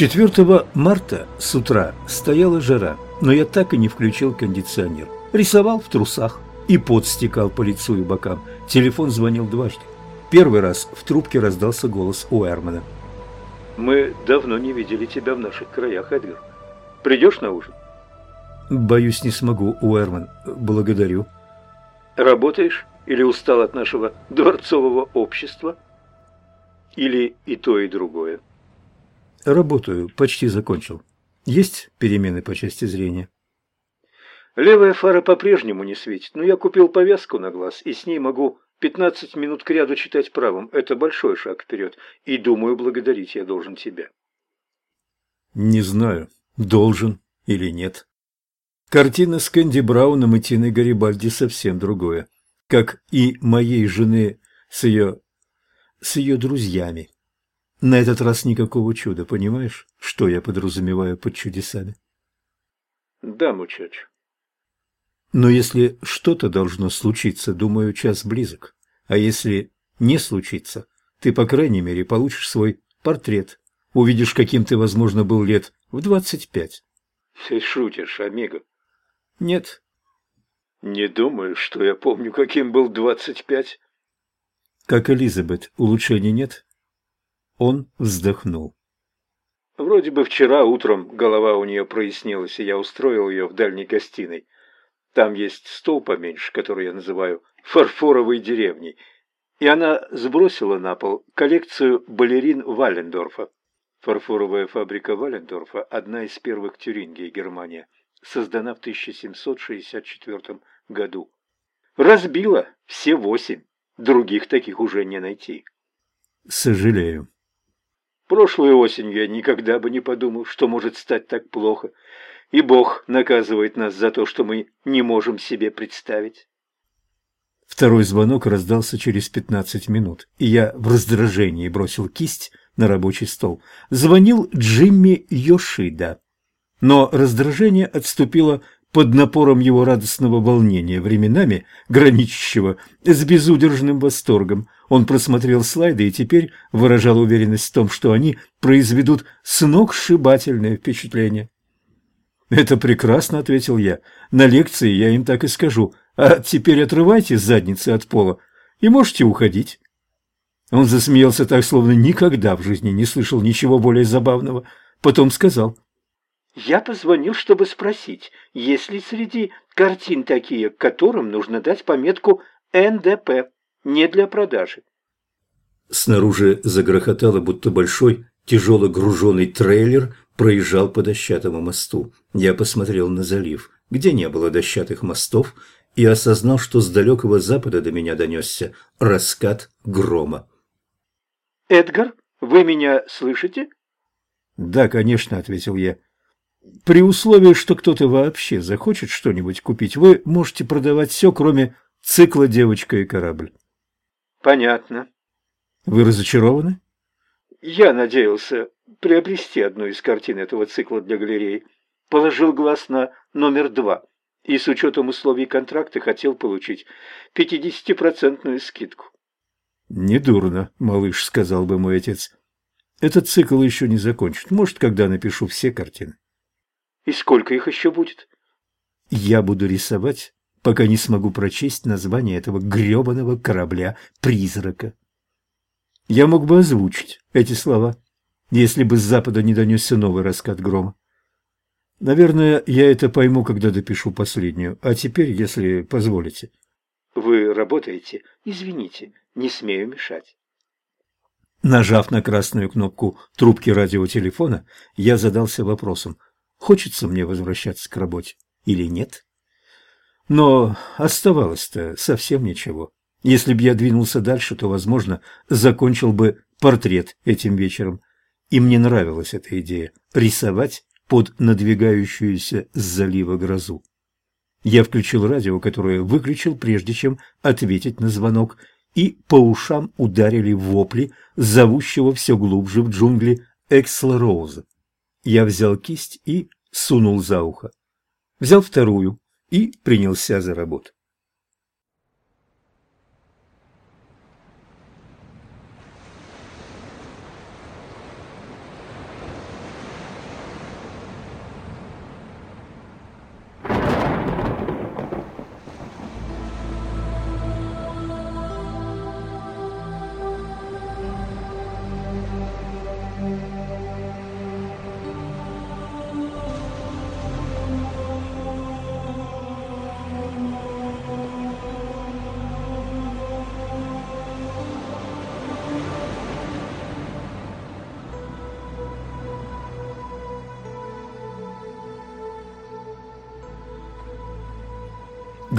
4 марта с утра стояла жара, но я так и не включил кондиционер. Рисовал в трусах, и пот стекал по лицу и бокам. Телефон звонил дважды. Первый раз в трубке раздался голос Уэрмана. «Мы давно не видели тебя в наших краях, Эдгар. Придешь на ужин?» «Боюсь, не смогу, Уэрман. Благодарю». «Работаешь или устал от нашего дворцового общества?» «Или и то, и другое?» «Работаю. Почти закончил. Есть перемены по части зрения?» Левая фара по-прежнему не светит, но я купил повязку на глаз, и с ней могу 15 минут кряду читать правым. Это большой шаг вперед, и, думаю, благодарить я должен тебя. Не знаю, должен или нет. Картина с Кэнди Брауном и Тиной Гарибальди совсем другое, как и моей жены с ее... с ее друзьями. На этот раз никакого чуда, понимаешь, что я подразумеваю под чудесами? Да, мучач. Но если что-то должно случиться, думаю, час близок. А если не случится, ты, по крайней мере, получишь свой портрет. Увидишь, каким ты, возможно, был лет в двадцать пять. Ты шутишь, Амиго? Нет. Не думаю, что я помню, каким был двадцать пять. Как Элизабет, улучшений нет? Он вздохнул. Вроде бы вчера утром голова у нее прояснилась, и я устроил ее в дальней гостиной. Там есть стол поменьше, который я называю «фарфоровой деревней», и она сбросила на пол коллекцию балерин Валендорфа. Фарфоровая фабрика Валендорфа – одна из первых Тюрингии, Германия, создана в 1764 году. Разбила все восемь, других таких уже не найти. Сожалею. Прошлой осенью я никогда бы не подумал, что может стать так плохо – и Бог наказывает нас за то, что мы не можем себе представить. Второй звонок раздался через пятнадцать минут, и я в раздражении бросил кисть на рабочий стол. Звонил Джимми Йошида. Но раздражение отступило под напором его радостного волнения, временами граничащего с безудержным восторгом. Он просмотрел слайды и теперь выражал уверенность в том, что они произведут сногсшибательное впечатление. «Это прекрасно», — ответил я. «На лекции я им так и скажу. А теперь отрывайте задницы от пола и можете уходить». Он засмеялся так, словно никогда в жизни не слышал ничего более забавного. Потом сказал. «Я позвонил, чтобы спросить, есть ли среди картин такие, которым нужно дать пометку «НДП», не для продажи». Снаружи загрохотало, будто большой тяжело груженный трейлер проезжал по дощатому мосту. Я посмотрел на залив, где не было дощатых мостов, и осознал, что с далекого запада до меня донесся раскат грома. «Эдгар, вы меня слышите?» «Да, конечно», — ответил я. «При условии, что кто-то вообще захочет что-нибудь купить, вы можете продавать все, кроме цикла «Девочка и корабль». «Понятно». «Вы разочарованы?» «Я надеялся приобрести одну из картин этого цикла для галереи. Положил глаз на номер два и с учетом условий контракта хотел получить пятидесятипроцентную скидку. «Недурно, малыш», — сказал бы мой отец. «Этот цикл еще не закончен. Может, когда напишу все картины». «И сколько их еще будет?» «Я буду рисовать, пока не смогу прочесть название этого гребаного корабля-призрака». Я мог бы озвучить эти слова если бы с запада не донесся новый раскат грома. Наверное, я это пойму, когда допишу последнюю. А теперь, если позволите. Вы работаете? Извините, не смею мешать. Нажав на красную кнопку трубки радиотелефона, я задался вопросом, хочется мне возвращаться к работе или нет. Но оставалось-то совсем ничего. Если бы я двинулся дальше, то, возможно, закончил бы портрет этим вечером. И мне нравилась эта идея – рисовать под надвигающуюся с залива грозу. Я включил радио, которое выключил, прежде чем ответить на звонок, и по ушам ударили вопли, зовущего все глубже в джунгли Эксла Роуза. Я взял кисть и сунул за ухо. Взял вторую и принялся за работу.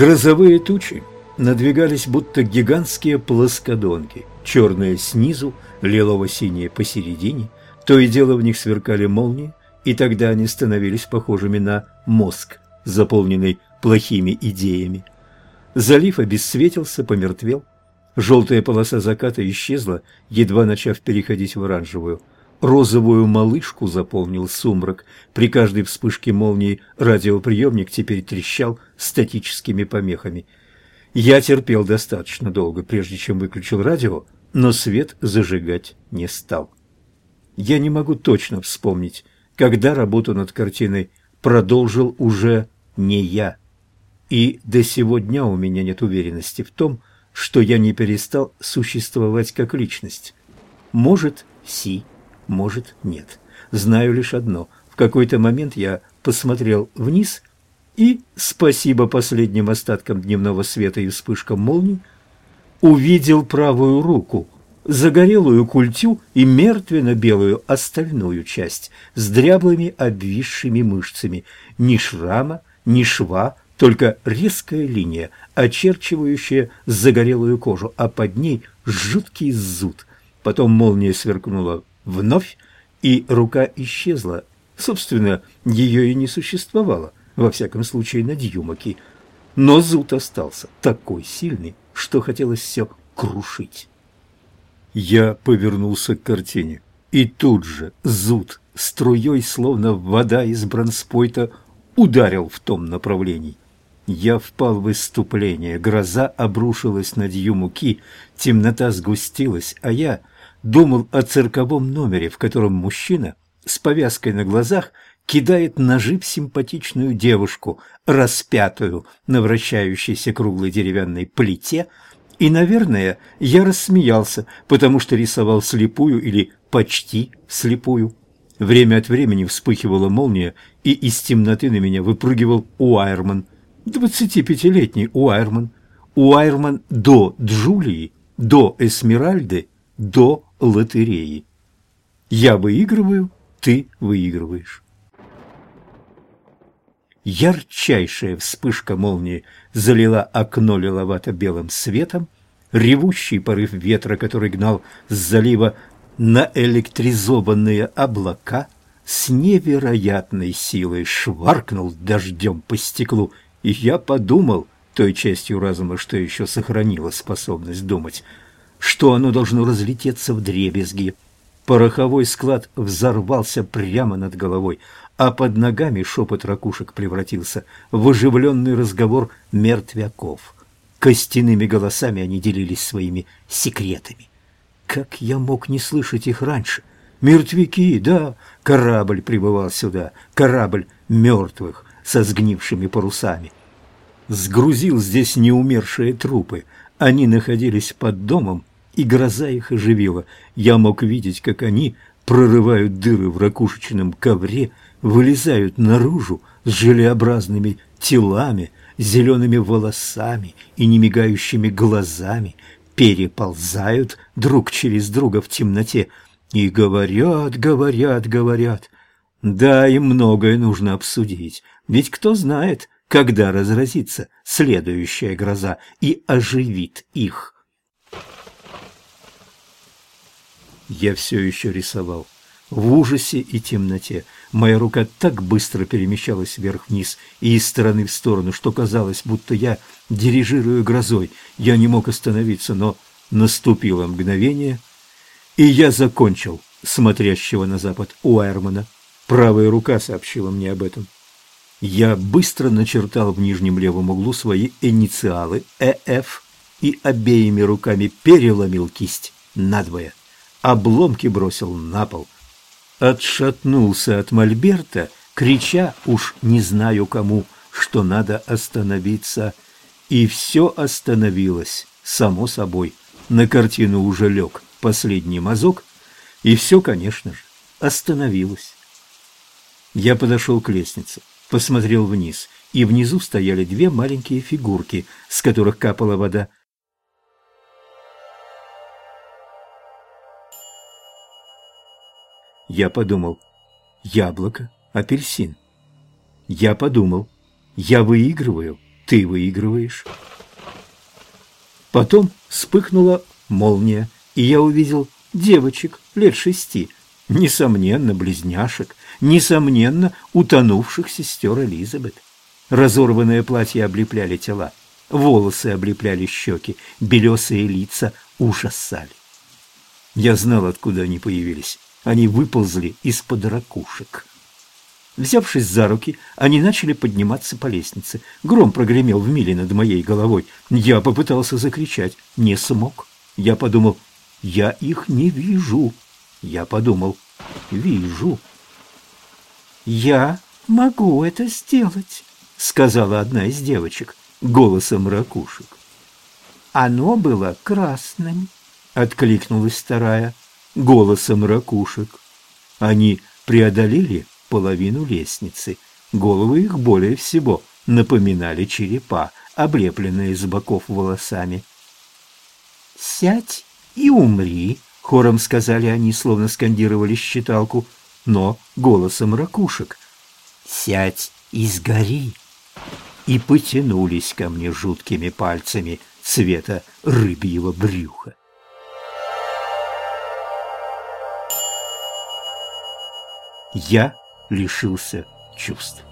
Грозовые тучи надвигались будто гигантские плоскодонки, черные снизу, лилово-синие посередине, то и дело в них сверкали молнии, и тогда они становились похожими на мозг, заполненный плохими идеями. Залив обесцветился, помертвел. Желтая полоса заката исчезла, едва начав переходить в оранжевую. Розовую малышку заполнил сумрак. При каждой вспышке молнии радиоприемник теперь трещал статическими помехами. Я терпел достаточно долго, прежде чем выключил радио, но свет зажигать не стал. Я не могу точно вспомнить, когда работу над картиной продолжил уже не я. И до сего дня у меня нет уверенности в том, что я не перестал существовать как личность. Может, си, может, нет. Знаю лишь одно. В какой-то момент я посмотрел вниз и, спасибо последним остаткам дневного света и вспышкам молний, увидел правую руку – загорелую культю и мертвенно-белую остальную часть с дряблыми обвисшими мышцами. Ни шрама, ни шва, только резкая линия, очерчивающая загорелую кожу, а под ней жуткий зуд. Потом молния сверкнула вновь, и рука исчезла. Собственно, ее и не существовало, во всяком случае на Дьюмаке. Но зуд остался такой сильный, что хотелось все крушить. Я повернулся к картине, и тут же зуд струей, словно вода из бронспойта, ударил в том направлении. Я впал в выступление, гроза обрушилась на Дьюмуки, темнота сгустилась, а я думал о цирковом номере, в котором мужчина с повязкой на глазах кидает ножи в симпатичную девушку, распятую на вращающейся круглой деревянной плите, и, наверное, я рассмеялся, потому что рисовал слепую или почти слепую. Время от времени вспыхивала молния, и из темноты на меня выпрыгивал Уайерман. Двадцатипятилетний Уайерман. Уайерман до Джулии, до Эсмеральды, до лотереи. Я выигрываю, ты выигрываешь. Ярчайшая вспышка молнии залила окно лиловато-белым светом, ревущий порыв ветра, который гнал с залива наэлектризованные облака, с невероятной силой шваркнул дождем по стеклу, и я подумал, той частью разума, что еще сохранила способность думать, что оно должно разлететься в дребезги. Пороховой склад взорвался прямо над головой, а под ногами шепот ракушек превратился в оживленный разговор мертвяков. Костяными голосами они делились своими секретами. Как я мог не слышать их раньше? Мертвяки, да, корабль прибывал сюда, корабль мертвых со сгнившими парусами. Сгрузил здесь неумершие трупы. Они находились под домом, и гроза их оживила. Я мог видеть, как они прорывают дыры в ракушечном ковре вылезают наружу с желеобразными телами, зелеными волосами и немигающими глазами, переползают друг через друга в темноте и говорят, говорят, говорят. Да, им многое нужно обсудить, ведь кто знает, когда разразится следующая гроза и оживит их. Я все еще рисовал в ужасе и темноте. Моя рука так быстро перемещалась вверх-вниз и из стороны в сторону, что казалось, будто я дирижирую грозой. Я не мог остановиться, но наступило мгновение, и я закончил смотрящего на запад Уайермана. Правая рука сообщила мне об этом. Я быстро начертал в нижнем левом углу свои инициалы «ЭФ» и обеими руками переломил кисть надвое. Обломки бросил на пол – отшатнулся от мольберта, крича уж не знаю кому, что надо остановиться. И все остановилось, само собой. На картину уже лег последний мазок, и все, конечно же, остановилось. Я подошел к лестнице, посмотрел вниз, и внизу стояли две маленькие фигурки, с которых капала вода. Я подумал, яблоко, апельсин. Я подумал, я выигрываю, ты выигрываешь. Потом вспыхнула молния, и я увидел девочек лет шести, несомненно, близняшек, несомненно, утонувших сестер Элизабет. Разорванные платья облепляли тела, волосы облепляли щеки, белесые лица ужасали. Я знал, откуда они появились. Они выползли из-под ракушек. Взявшись за руки, они начали подниматься по лестнице. Гром прогремел в миле над моей головой. Я попытался закричать, не смог. Я подумал, я их не вижу. Я подумал, вижу. Я могу это сделать, сказала одна из девочек голосом ракушек. Оно было красным, откликнулась вторая голосом ракушек. Они преодолели половину лестницы. Головы их более всего напоминали черепа, облепленные с боков волосами. «Сядь и умри», — хором сказали они, словно скандировали считалку, но голосом ракушек. «Сядь и сгори!» И потянулись ко мне жуткими пальцами цвета рыбьего брюха. Я лишился чувств.